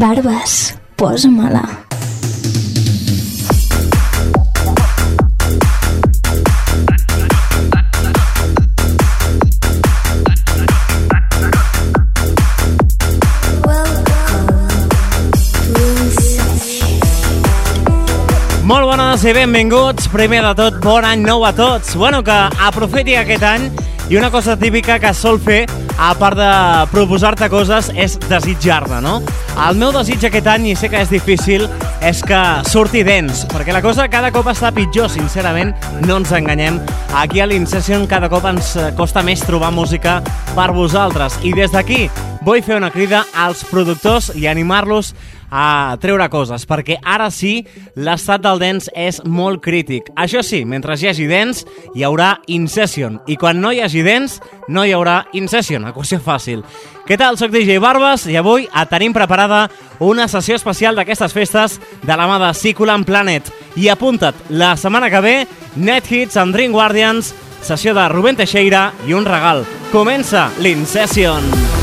Barbes, posa-me-la. Molt bones i benvinguts. Primer de tot, bon any nou a tots. Bueno, que aprofiti aquest any i una cosa típica que sol fer, a part de proposar-te coses, és desitjar-ne, no? El meu desig aquest any, i sé que és difícil, és que surti dents, perquè la cosa cada cop està pitjor, sincerament, no ens enganyem. Aquí a l'Incession cada cop ens costa més trobar música per vosaltres. I des d'aquí vull fer una crida als productors i animar-los a treure coses, perquè ara sí, l'estat del dents és molt crític. Això sí, mentre hi hagi dents, hi haurà Incession, i quan no hi hagi dents, no hi haurà Incession, equació fàcil. Què tal? Soc DJ Barbas i avui a tenim preparada una sessió especial d'aquestes festes de la mà de Ciculant Planet. I apunta't, la setmana que ve, Net Hits and Dream Guardians, sessió de Rubén Teixeira i un regal. Comença l'Incession. L'Incession.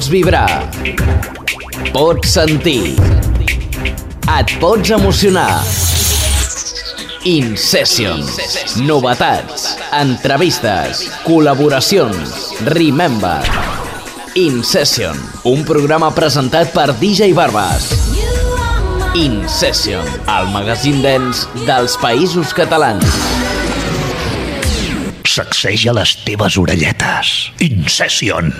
Pots vibrar. Pots sentir. Et pots emocionar. Incession. Novetats. Entrevistes. Col·laboracions. Remember. Incession. Un programa presentat per DJ Barbas. Incession. El magazín dens dels països catalans. Sacseja les teves orelletes. Incession.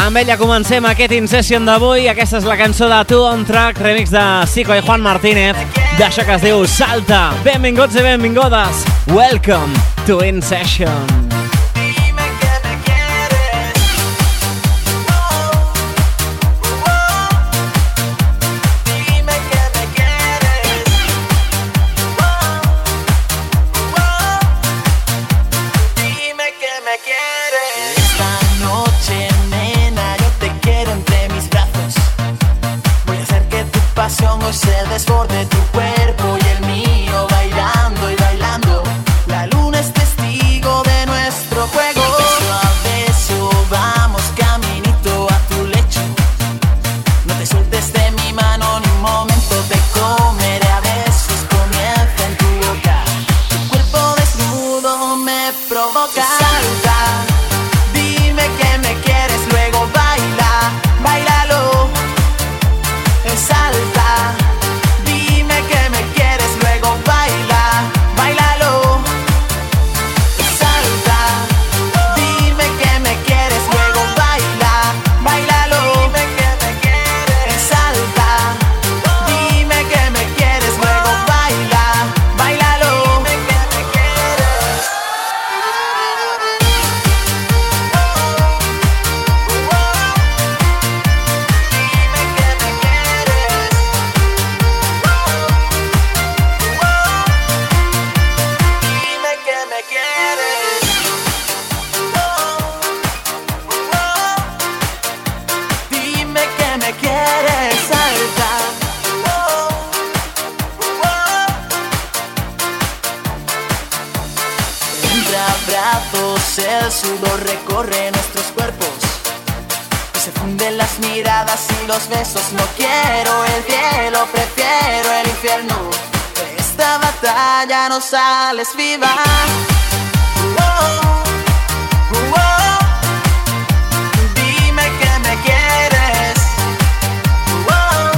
Amb ella comencem aquest Incession d'avui. Aquesta és la cançó de Two on Track, remix de Zico i Juan Martínez, d'això que es diu Salta. Benvinguts i benvingudes. Welcome to Incession. sales viva. Oh, oh, oh. Dime que me quieres. Oh,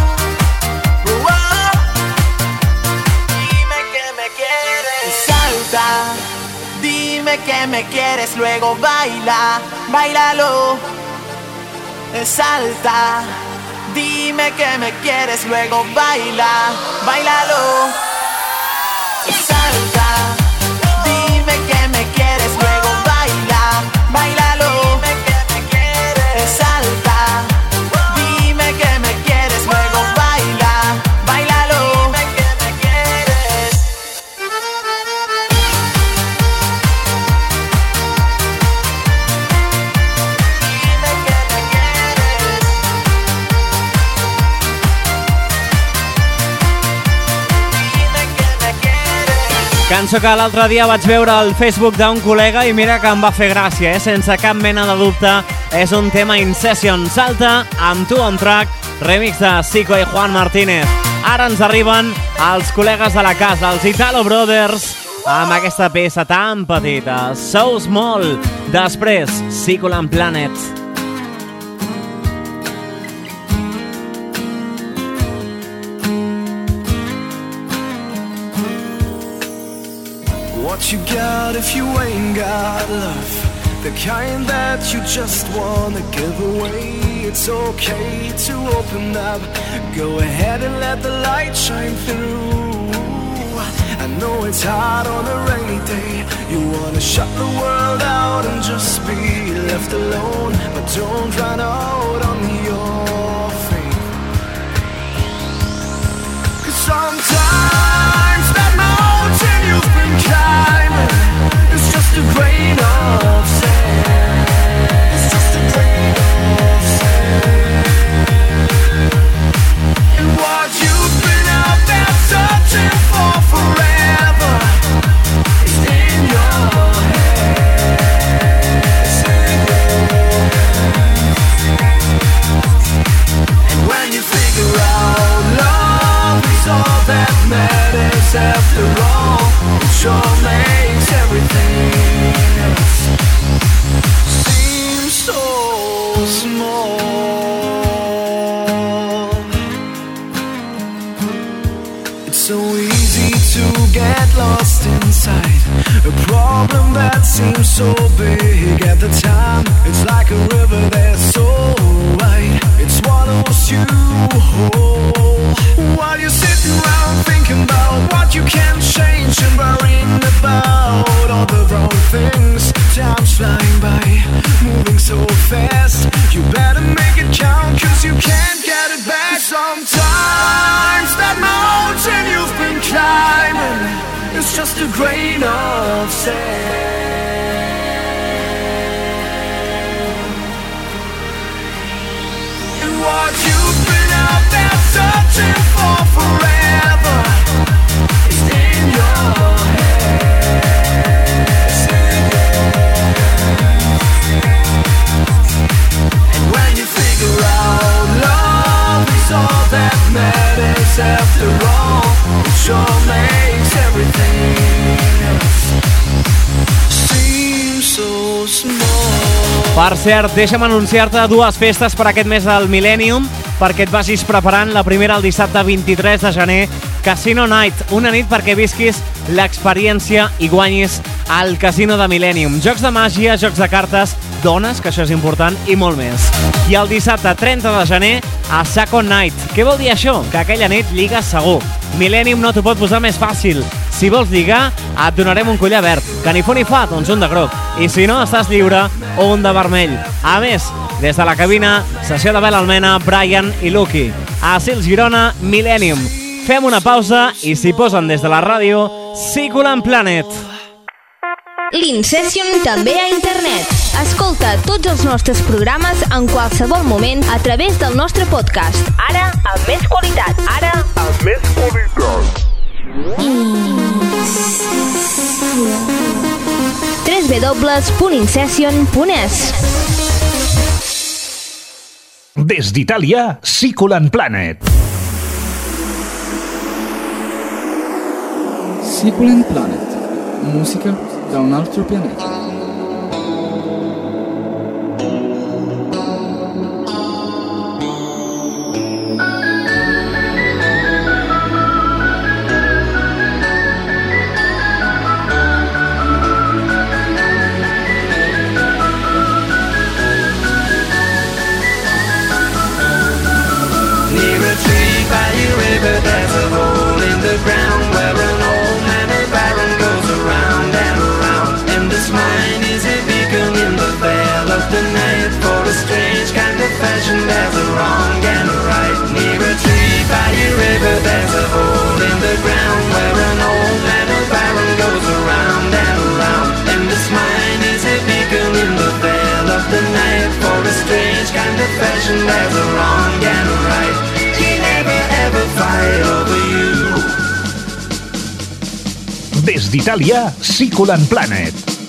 dime que me quieres. Salta, dime que me quieres. Luego baila, bailalo. Eh, salta. Dime que me quieres, luego baila, bailalo. Salta. Dime Cançó que l'altre dia vaig veure al Facebook d'un col·lega i mira que em va fer gràcia, eh? sense cap mena de dubte. És un tema in session. Salta amb tu on track, remix de Zico i Juan Martínez. Ara ens arriben els col·legues de la casa, els Italo Brothers, amb aquesta peça tan petita, So Small. Després, Siculan Planet. What you got if you ain't got love? The kind that you just wanna give away. It's okay to open up. Go ahead and let the light shine through. I know it's hard on a rainy day. You wanna shut the world out and just be left alone. But don't run out on your faith. Cause sometimes time. It's just a grain of sand. Cert, deixa'm anunciar-te dues festes per aquest mes del Millennium perquè et vagis preparant la primera el dissabte 23 de gener Casino Night, una nit perquè visquis l'experiència i guanyis al Casino de Millennium. Jocs de màgia, jocs de cartes, dones, que això és important, i molt més. I el dissabte 30 de gener a Saco Night. Què vol dir això? Que aquella nit lligues segur. Millennium no t'ho pot posar més fàcil. Si vols lligar, et donarem un collar verd. Que ni fu ni fa, doncs un de groc. I si no, estàs lliure, un de vermell. A més, des de la cabina, sessió de Bel Almena, Brian i Lucky. A Sils Girona, Millennium. Fem una pausa i s'hi posen des de la ràdio Siculan Planet. L'Incession també a internet. Escolta tots els nostres programes en qualsevol moment a través del nostre podcast. Ara, amb més qualitat. Ara, amb més qualitat. www.incession.es Des d'Itàlia, Siculan Planet. Siculant Planet. Musica da un altro pianeta. d'Itàlia, Siculan Planet.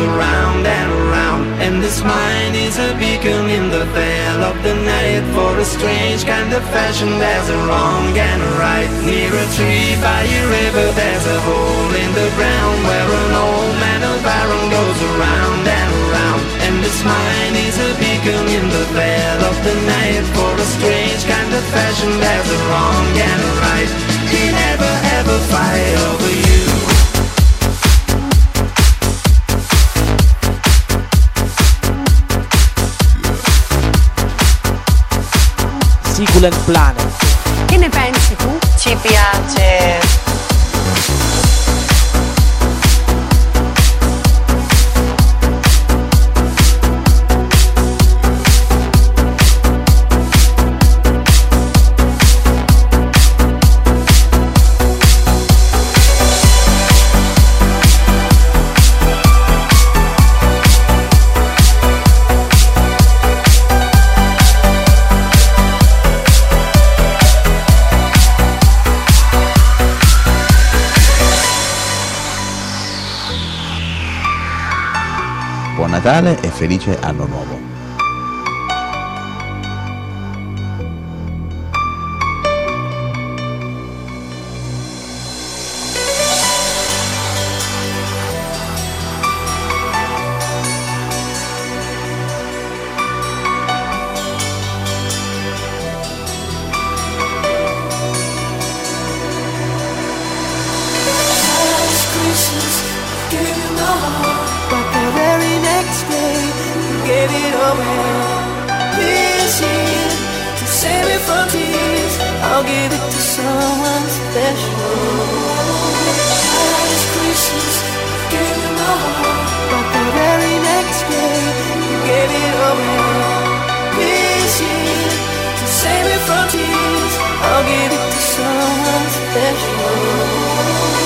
Around and around. And this mine is a beacon in the veil of the night for a strange kind of fashion. There's a wrong and a right. Near a tree by a river, there's a hole in the ground where an old man of iron goes around and around. And this mine is a beacon in the veil of the night for a strange kind of fashion. There's a wrong and a right. He never ever fight over you. Siculant Planet. Che ne pensi tu? Ci piace. Natale e felice anno nuovo. Gave it away. This year, to save it from tears, I'll give it to someone special. Christmas, gave you my heart, but the very next day, you gave it away. This year, to save it from tears, I'll give it to someone special.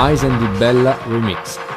Mais and di Bella Remix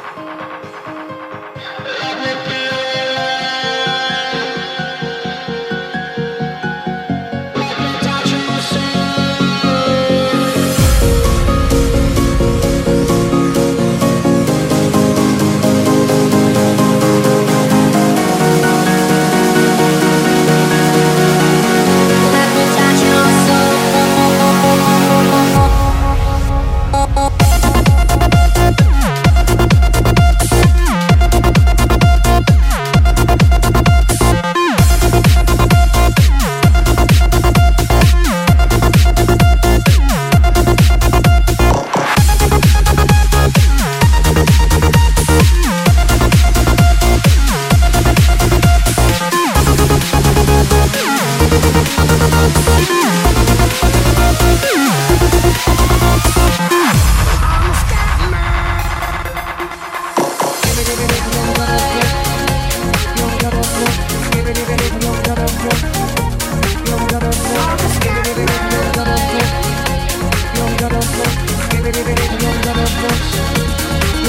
Your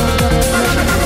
love your.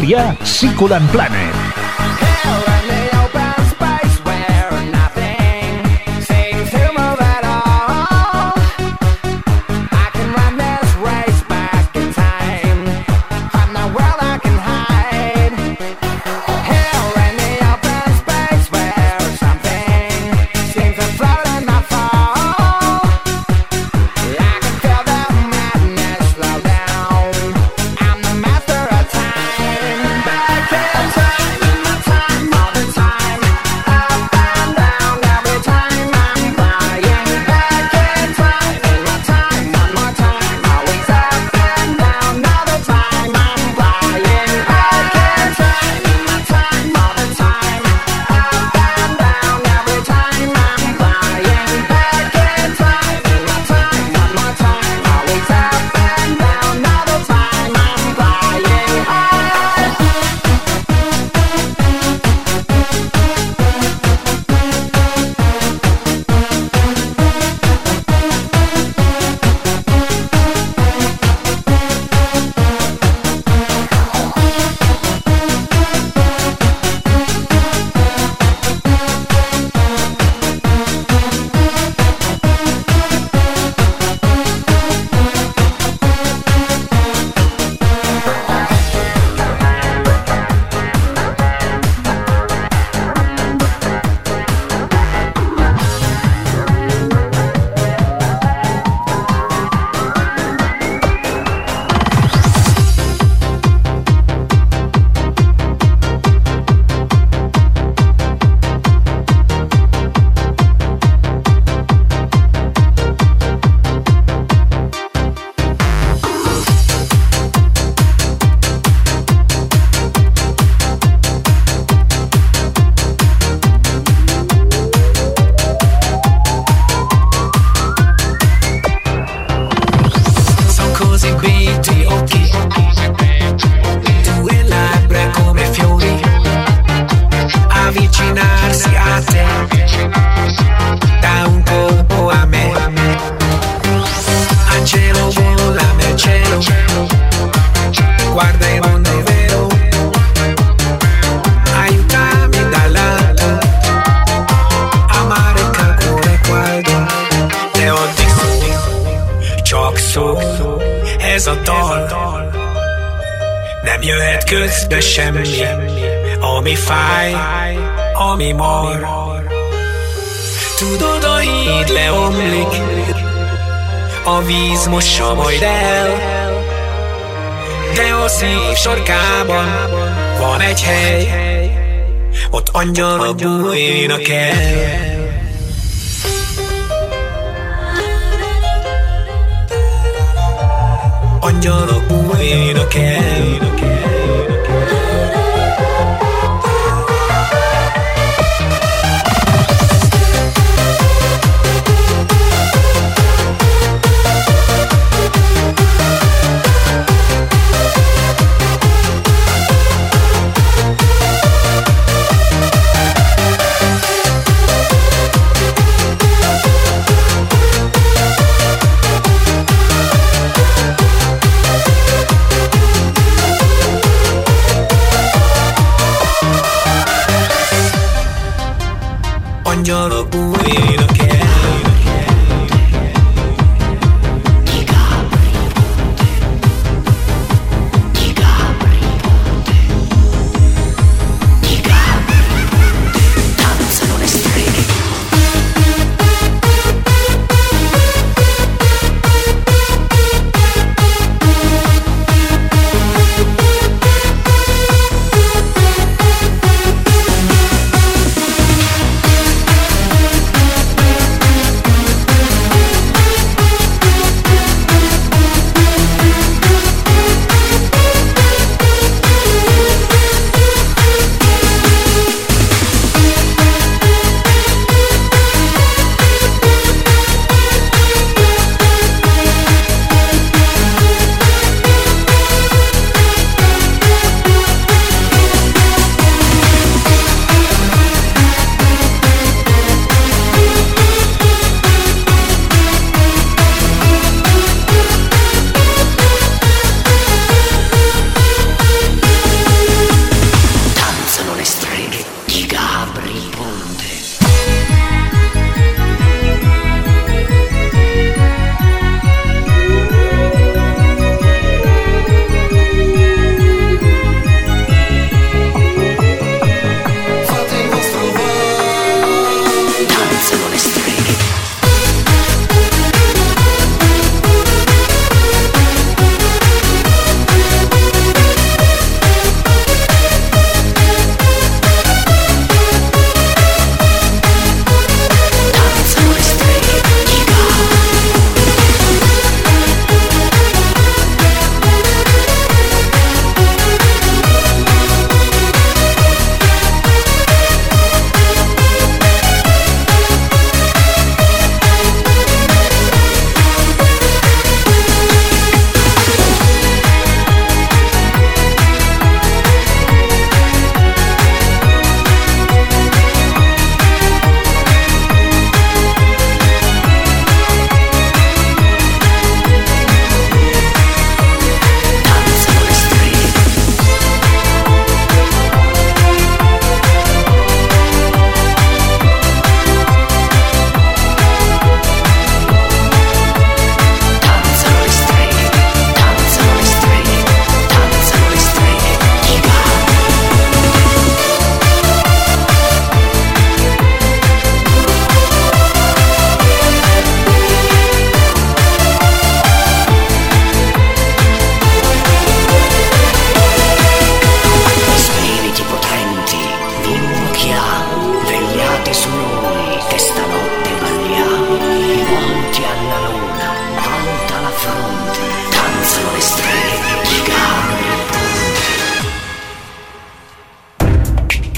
Des d'Itàlia, Siculan Planet.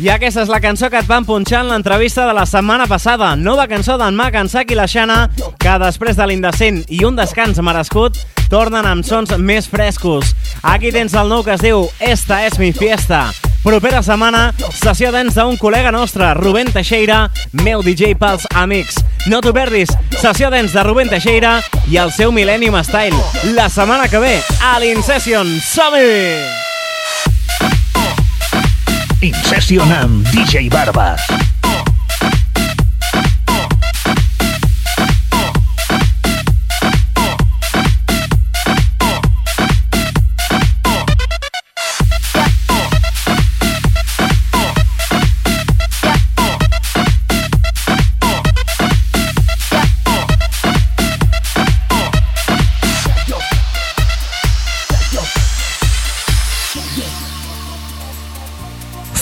I aquesta és la cançó que et van punxar en l'entrevista de la setmana passada. Nova cançó d'en Mac, en Sac i la Xana, que després de l'indecent i un descans merescut, tornen amb sons més frescos. Aquí tens el nou que es diu Esta es mi fiesta. Propera setmana, sessió dents d'un col·lega nostre, Rubén Teixeira, meu DJ pels amics. No t'ho perdis, sessió dents de Rubén Teixeira i el seu Millennium Style. La setmana que ve, a l'Incession. Som-hi! In Session DJ Barbas.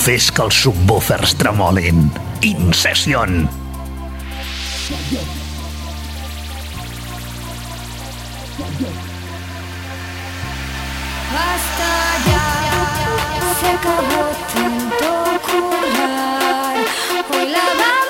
Fes que els subwoofers tremolin. In Session. Basta ya, se acabó tanto curar. Hoy la vamos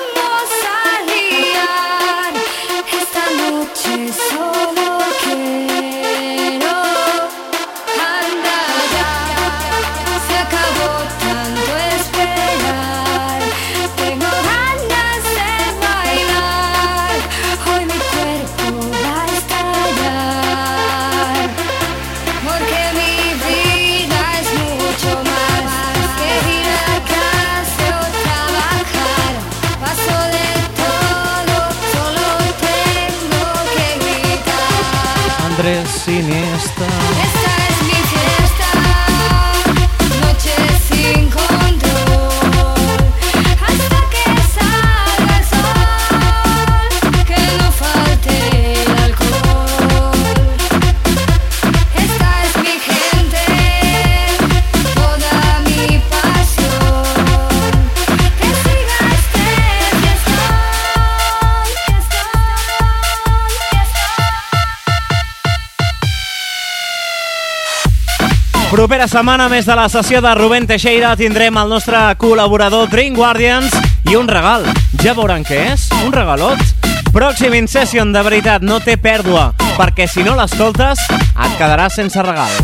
Propera setmana, més de la sessió de Rubén Teixeira, tindrem el nostre col·laborador Dream Guardians i un regal. Ja veuran què és? Un regalot? Pròxim In Session, de veritat, no té pèrdua, perquè si no l'escoltes, et quedaràs sense regal.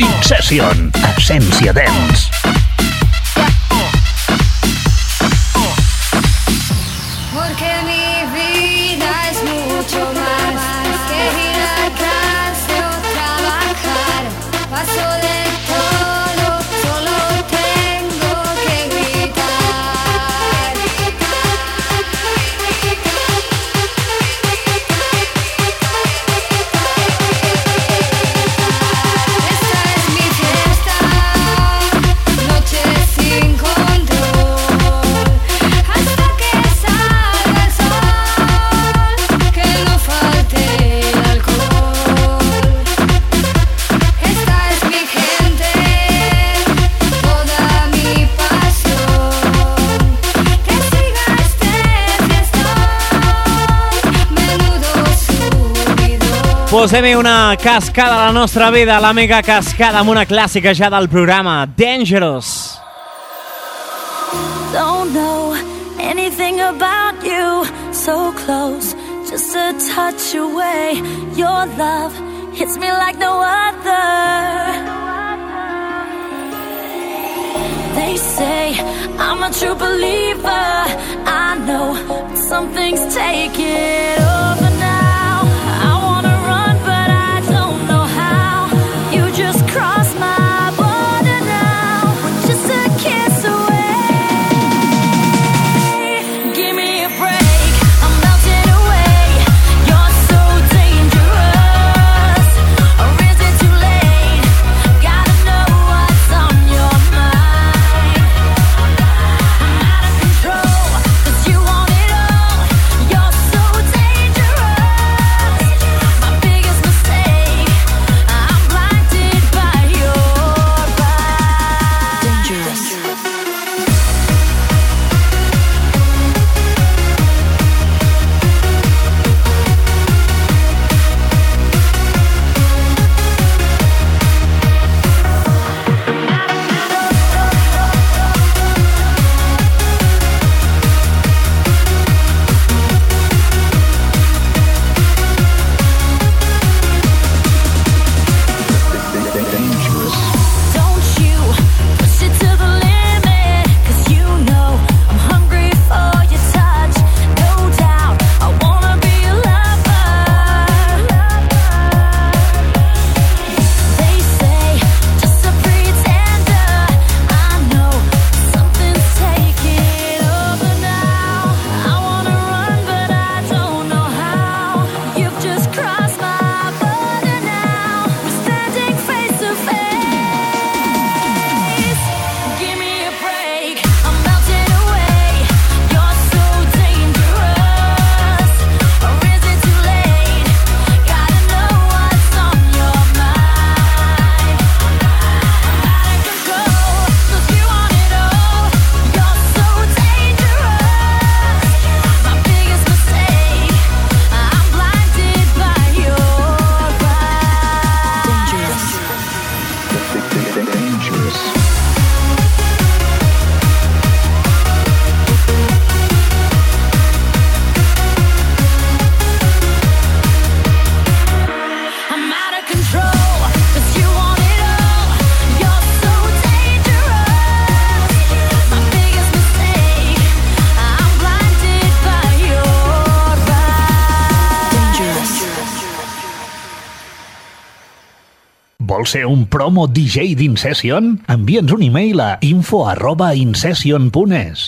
In Session. Essència Dance. Subidón. Posem-hi una cascada a la vida, la mega cascada una clàssica del programa, Dangerous. Touch away. They say I'm a true believer. I know but some things take it over Vols ser un promo DJ d'Incession? Envia'ns un e-mail a info arroba incession.es.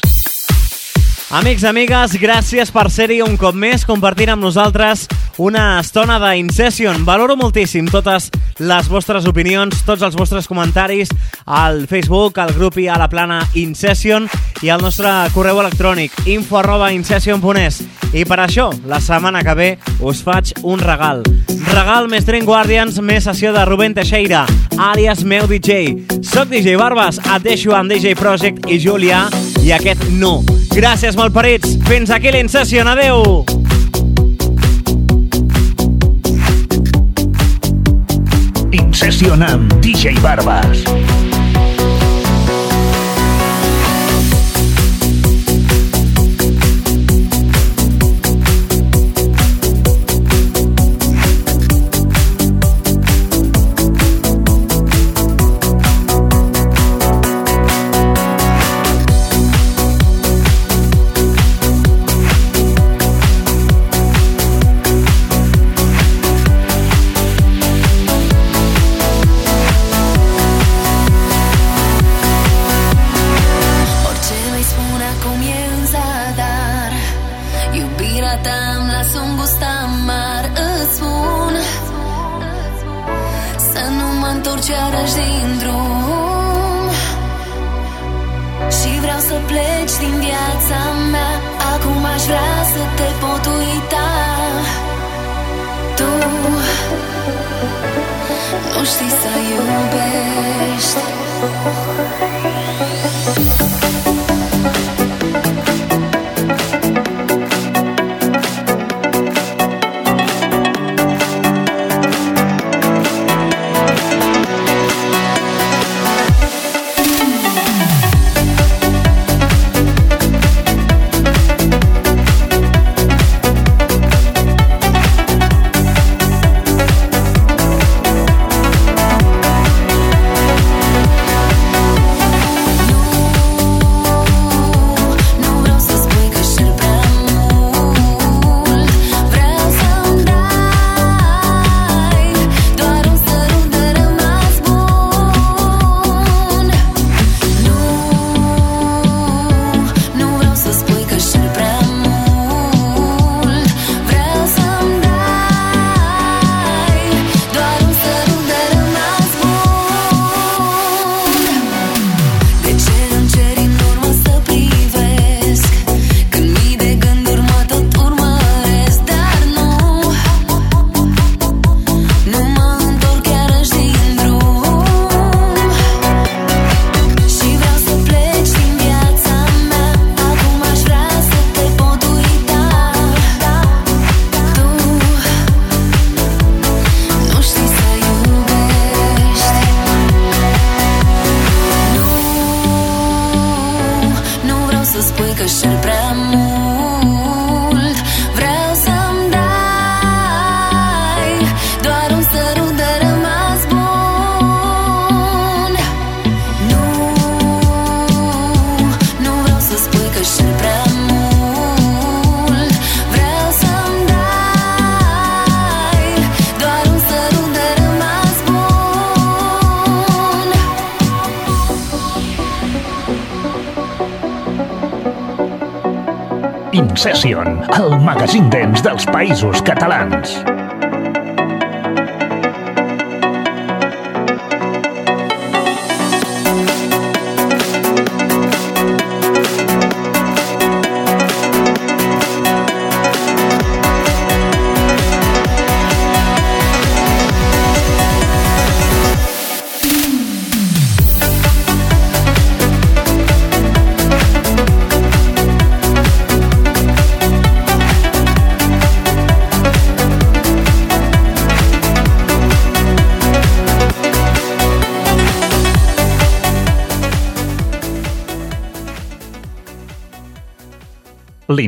Amics, amigues, gràcies per ser-hi un cop més compartint amb nosaltres una estona d'Incession. Valoro moltíssim totes les vostres opinions, tots els vostres comentaris al Facebook, al grup i a la plana Incession i al nostre correu electrònic info arroba incession.es. I per això, la setmana que ve us faig un regal. Regal més Dream Guardians, més sessió de Rubén Teixeira, àlies meu DJ. Soc DJ Barbas, et deixo amb DJ Project i Julià i aquest no. Gràcies, malparits. Fins aquí l'Incession. Adeu. Incession amb DJ Barbas. Dels països catalans.